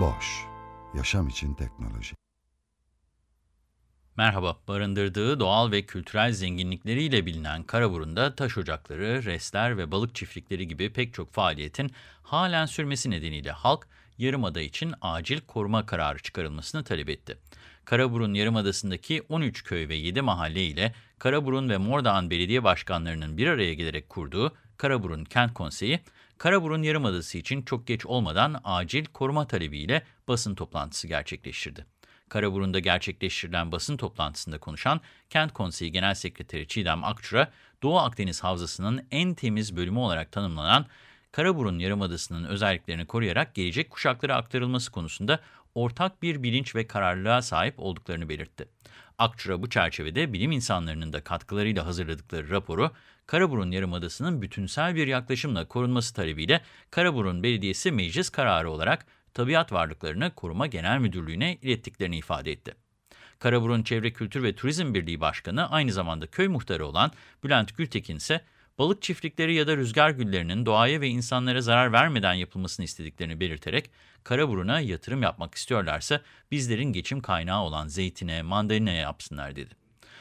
Boş, yaşam için teknoloji. Merhaba, barındırdığı doğal ve kültürel zenginlikleriyle bilinen Karaburun'da taş ocakları, restler ve balık çiftlikleri gibi pek çok faaliyetin halen sürmesi nedeniyle halk, Yarımada için acil koruma kararı çıkarılmasını talep etti. Karaburun Yarımadası'ndaki 13 köy ve 7 mahalle ile Karaburun ve Mordağan Belediye Başkanlarının bir araya gelerek kurduğu Karaburun Kent Konseyi, Karaburun Yarımadası için çok geç olmadan acil koruma talebiyle basın toplantısı gerçekleştirdi. Karaburun'da gerçekleştirilen basın toplantısında konuşan Kent Konseyi Genel Sekreteri Çiğdem Akçura, Doğu Akdeniz Havzası'nın en temiz bölümü olarak tanımlanan Karaburun Yarımadası'nın özelliklerini koruyarak gelecek kuşaklara aktarılması konusunda ortak bir bilinç ve kararlılığa sahip olduklarını belirtti. Akçura bu çerçevede bilim insanlarının da katkılarıyla hazırladıkları raporu, Karaburun Yarımadası'nın bütünsel bir yaklaşımla korunması talebiyle Karaburun Belediyesi meclis kararı olarak Tabiat Varlıklarını Koruma Genel Müdürlüğü'ne ilettiklerini ifade etti. Karaburun Çevre Kültür ve Turizm Birliği Başkanı aynı zamanda köy muhtarı olan Bülent Gültekin ise balık çiftlikleri ya da rüzgar güllerinin doğaya ve insanlara zarar vermeden yapılmasını istediklerini belirterek Karaburun'a yatırım yapmak istiyorlarsa bizlerin geçim kaynağı olan zeytine, mandalinaya yapsınlar dedi.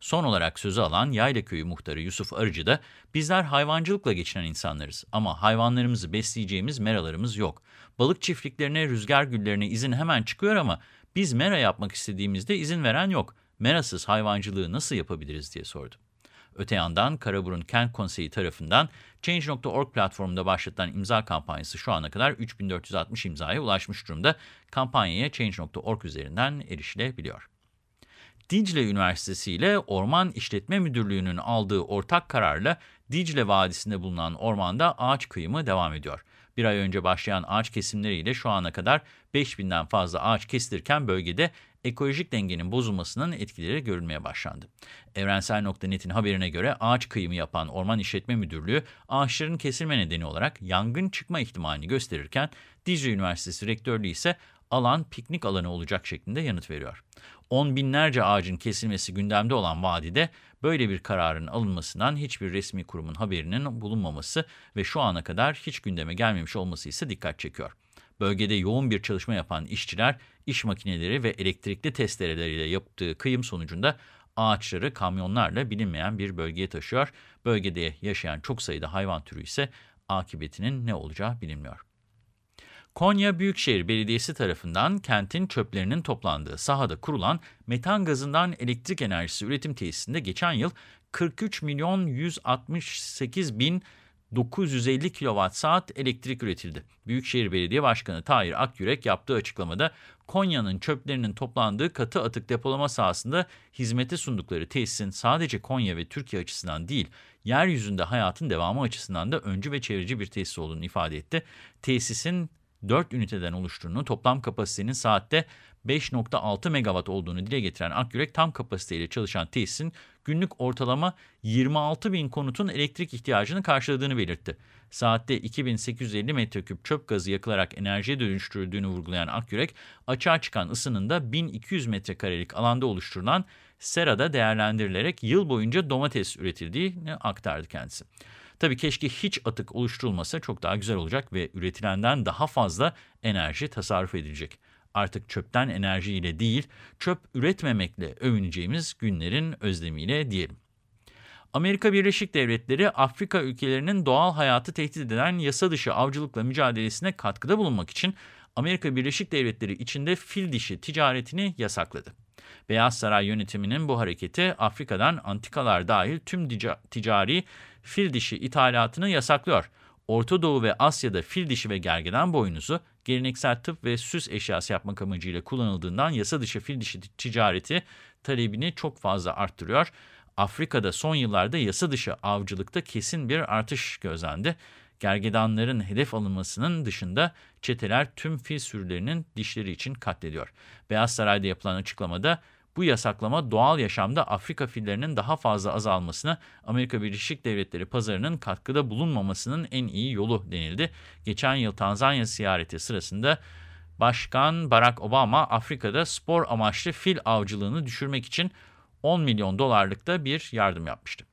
Son olarak sözü alan Yaylaköy'ü muhtarı Yusuf Arıcı da bizler hayvancılıkla geçinen insanlarız ama hayvanlarımızı besleyeceğimiz meralarımız yok. Balık çiftliklerine, rüzgar güllerine izin hemen çıkıyor ama biz mera yapmak istediğimizde izin veren yok. Merasız hayvancılığı nasıl yapabiliriz diye sordu. Öte yandan Karaburun Kent Konseyi tarafından Change.org platformunda başlatılan imza kampanyası şu ana kadar 3460 imzaya ulaşmış durumda. Kampanyaya Change.org üzerinden erişilebiliyor. Dicle Üniversitesi ile Orman İşletme Müdürlüğü'nün aldığı ortak kararla Dicle Vadisi'nde bulunan ormanda ağaç kıyımı devam ediyor. Bir ay önce başlayan ağaç kesimleriyle şu ana kadar 5000'den fazla ağaç kesilirken bölgede ekolojik dengenin bozulmasının etkileri görülmeye başlandı. Evrensel.net'in haberine göre ağaç kıyımı yapan Orman İşletme Müdürlüğü ağaçların kesilme nedeni olarak yangın çıkma ihtimalini gösterirken Dicle Üniversitesi Rektörlüğü ise alan piknik alanı olacak şeklinde yanıt veriyor. On binlerce ağacın kesilmesi gündemde olan vadide böyle bir kararın alınmasından hiçbir resmi kurumun haberinin bulunmaması ve şu ana kadar hiç gündeme gelmemiş olması ise dikkat çekiyor. Bölgede yoğun bir çalışma yapan işçiler, iş makineleri ve elektrikli testereleriyle yaptığı kıyım sonucunda ağaçları kamyonlarla bilinmeyen bir bölgeye taşıyor. Bölgede yaşayan çok sayıda hayvan türü ise akıbetinin ne olacağı bilinmiyor. Konya Büyükşehir Belediyesi tarafından kentin çöplerinin toplandığı sahada kurulan metan gazından elektrik enerjisi üretim tesisinde geçen yıl 43 milyon 168 bin 950 kWh elektrik üretildi. Büyükşehir Belediye Başkanı Tahir Akyürek yaptığı açıklamada Konya'nın çöplerinin toplandığı katı atık depolama sahasında hizmete sundukları tesisin sadece Konya ve Türkiye açısından değil, yeryüzünde hayatın devamı açısından da öncü ve çevreci bir tesis olduğunu ifade etti. Tesisin 4 üniteden oluştuğunu, toplam kapasitenin saatte 5.6 megawatt olduğunu dile getiren Akyürek, tam kapasiteyle çalışan tesisin günlük ortalama 26 bin konutun elektrik ihtiyacını karşıladığını belirtti. Saatte 2850 metreküp çöp gazı yakılarak enerjiye dönüştürüldüğünü vurgulayan Akyürek, açığa çıkan ısının da 1200 metrekarelik alanda oluşturulan serada değerlendirilerek yıl boyunca domates üretildiğini aktardı kendisi. Tabii keşke hiç atık oluşturulmasa çok daha güzel olacak ve üretilenden daha fazla enerji tasarruf edilecek. Artık çöpten enerjiyle değil, çöp üretmemekle övüneceğimiz günlerin özlemiyle diyelim. Amerika Birleşik Devletleri, Afrika ülkelerinin doğal hayatı tehdit eden yasa dışı avcılıkla mücadelesine katkıda bulunmak için Amerika Birleşik Devletleri içinde fil dişi ticaretini yasakladı. Beyaz Saray yönetiminin bu hareketi Afrika'dan antikalar dahil tüm ticari fil dişi ithalatını yasaklıyor. Orta Doğu ve Asya'da fil dişi ve gergedan boynuzu geleneksel tıp ve süs eşyası yapmak amacıyla kullanıldığından yasa dışı fil dişi ticareti talebini çok fazla arttırıyor. Afrika'da son yıllarda yasa dışı avcılıkta kesin bir artış gözlendi. Gergedanların hedef alınmasının dışında çeteler tüm fil sürülerinin dişleri için katlediyor. Beyaz Saray'da yapılan açıklamada bu yasaklama doğal yaşamda Afrika fillerinin daha fazla azalmasına Amerika Birleşik Devletleri pazarının katkıda bulunmamasının en iyi yolu denildi. Geçen yıl Tanzanya ziyareti sırasında Başkan Barack Obama Afrika'da spor amaçlı fil avcılığını düşürmek için 10 milyon dolarlık da bir yardım yapmıştı.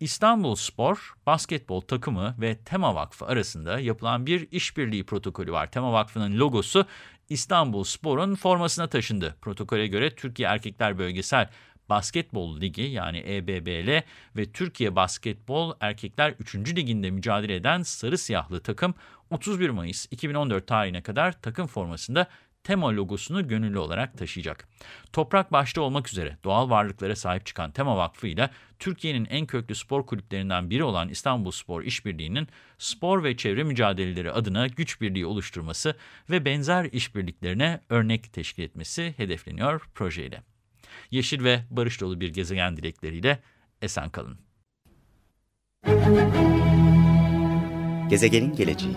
İstanbul Spor, basketbol takımı ve Tema Vakfı arasında yapılan bir işbirliği protokolü var. Tema Vakfı'nın logosu İstanbul Spor'un formasına taşındı. Protokole göre Türkiye Erkekler Bölgesel Basketbol Ligi yani EBBL ve Türkiye Basketbol Erkekler 3. Liginde mücadele eden sarı siyahlı takım 31 Mayıs 2014 tarihine kadar takım formasında Tema logosunu gönüllü olarak taşıyacak. Toprak başta olmak üzere doğal varlıklara sahip çıkan Tema Vakfı ile Türkiye'nin en köklü spor kulüplerinden biri olan İstanbul Spor İşbirliği'nin spor ve çevre mücadeleleri adına güç birliği oluşturması ve benzer işbirliklerine örnek teşkil etmesi hedefleniyor projeyle. Yeşil ve barış dolu bir gezegen dilekleriyle esen kalın. Gezegenin geleceği